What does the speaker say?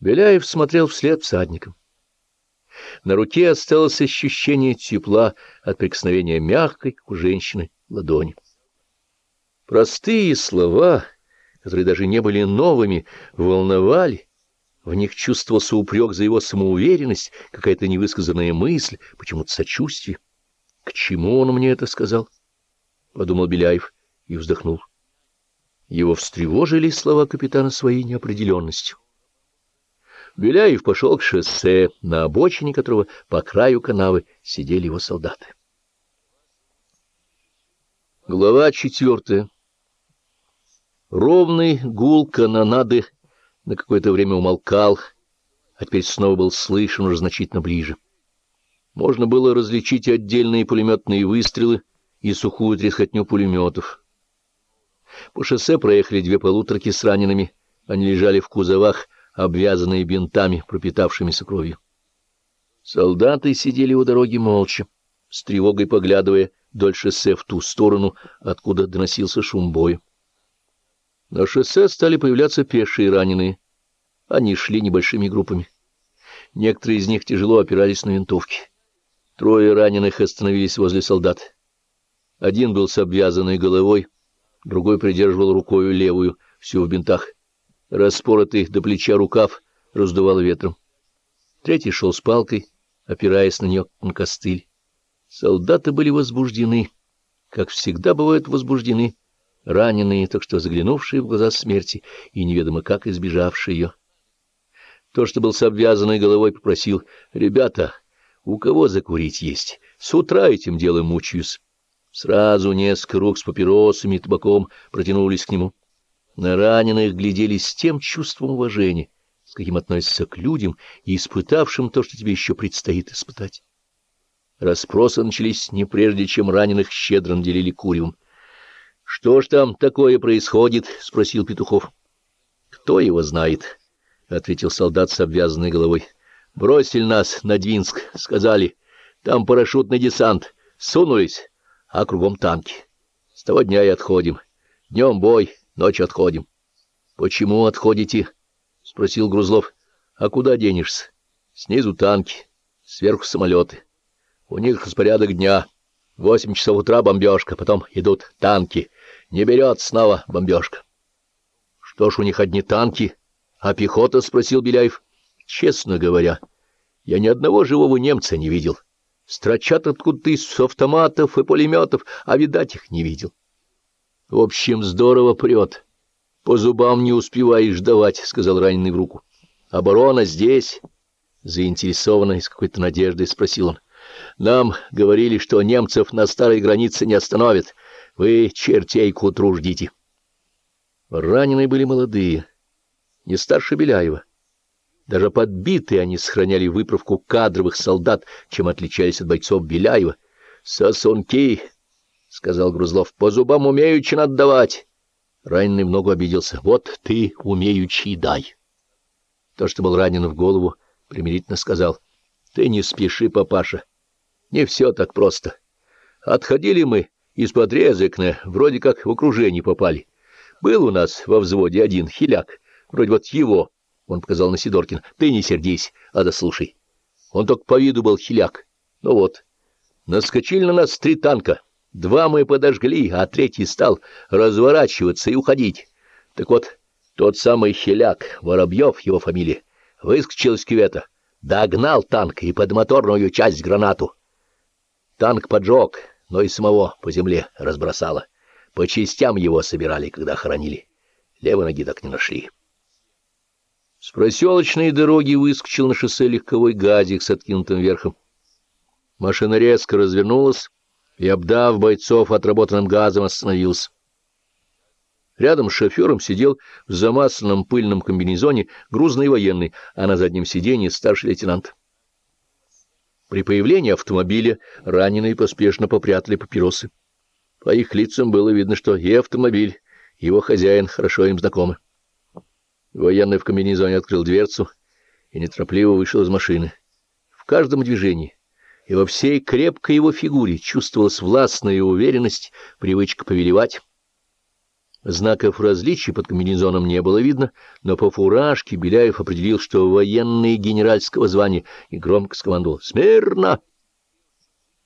Беляев смотрел вслед всадникам. На руке осталось ощущение тепла от прикосновения мягкой, у женщины, ладони. Простые слова, которые даже не были новыми, волновали. В них чувствовался упрек за его самоуверенность, какая-то невысказанная мысль, почему-то сочувствие. «К чему он мне это сказал?» — подумал Беляев и вздохнул. Его встревожили слова капитана своей неопределенностью. Беляев пошел к шоссе, на обочине которого по краю канавы сидели его солдаты. Глава четвертая. Ровный гул канонады на какое-то время умолкал, а теперь снова был слышен уже значительно ближе. Можно было различить отдельные пулеметные выстрелы и сухую трескотню пулеметов. По шоссе проехали две полуторки с ранеными, они лежали в кузовах, обвязанные бинтами, пропитавшимися кровью. Солдаты сидели у дороги молча, с тревогой поглядывая вдоль шоссе в ту сторону, откуда доносился шум боя. На шоссе стали появляться пешие раненые. Они шли небольшими группами. Некоторые из них тяжело опирались на винтовки. Трое раненых остановились возле солдат. Один был с обвязанной головой, другой придерживал рукою левую, всю в бинтах. Распоротый до плеча рукав раздувал ветром. Третий шел с палкой, опираясь на нее на костыль. Солдаты были возбуждены, как всегда бывают возбуждены, раненые, так что заглянувшие в глаза смерти и неведомо как избежавшие ее. То, что был с обвязанной головой, попросил, «Ребята, у кого закурить есть? С утра этим делом мучаюсь». Сразу несколько рук с папиросами и табаком протянулись к нему. На раненых глядели с тем чувством уважения, с каким относятся к людям и испытавшим то, что тебе еще предстоит испытать. Распросы начались не прежде, чем раненых щедро наделили куревом. — Что ж там такое происходит? — спросил Петухов. — Кто его знает? — ответил солдат с обвязанной головой. — Бросили нас на Двинск, сказали. Там парашютный десант. Сунулись, а кругом танки. С того дня и отходим. Днем бой, Ночью отходим. — Почему отходите? — спросил Грузлов. — А куда денешься? Снизу танки, сверху самолеты. У них распорядок дня. Восемь часов утра бомбежка, потом идут танки. Не берет снова бомбежка. — Что ж у них одни танки? А пехота? — спросил Беляев. — Честно говоря, я ни одного живого немца не видел. Строчат откуда-то из автоматов и пулеметов, а видать их не видел. — в общем, здорово прет. По зубам не успеваешь давать, — сказал раненый в руку. Оборона здесь? Заинтересованно и с какой-то надеждой спросил он. Нам говорили, что немцев на старой границе не остановят. Вы чертей к утру ждите. Раненые были молодые, не старше Беляева. Даже подбитые они сохраняли выправку кадровых солдат, чем отличались от бойцов Беляева. Сосунки — сказал Грузлов. — По зубам умеючи надо давать. Раненый много обиделся. — Вот ты умеючи дай. То, что был ранен в голову, примирительно сказал. — Ты не спеши, папаша. Не все так просто. Отходили мы из-под Резекна, вроде как в окружение попали. Был у нас во взводе один хиляк, вроде вот его, — он показал на Сидоркин. — Ты не сердись, а дослушай. Он только по виду был хиляк. Ну вот, наскочили на нас три танка. Два мы подожгли, а третий стал разворачиваться и уходить. Так вот, тот самый Хиляк, Воробьев, его фамилия, выскочил из кювета, догнал танк и под моторную часть гранату. Танк поджег, но и самого по земле разбросало. По частям его собирали, когда хоронили. Левой ноги так не нашли. С проселочной дороги выскочил на шоссе легковой газик с откинутым верхом. Машина резко развернулась, и, обдав бойцов отработанным газом, остановился. Рядом с шофером сидел в замасленном пыльном комбинезоне грузный военный, а на заднем сиденье старший лейтенант. При появлении автомобиля раненые поспешно попрятали папиросы. По их лицам было видно, что и автомобиль, его хозяин хорошо им знакомы. Военный в комбинезоне открыл дверцу и неторопливо вышел из машины. В каждом движении и во всей крепкой его фигуре чувствовалась властная уверенность, привычка повелевать. Знаков различий под комбинезоном не было видно, но по фуражке Беляев определил, что военный генеральского звания, и громко скомандовал «Смирно!».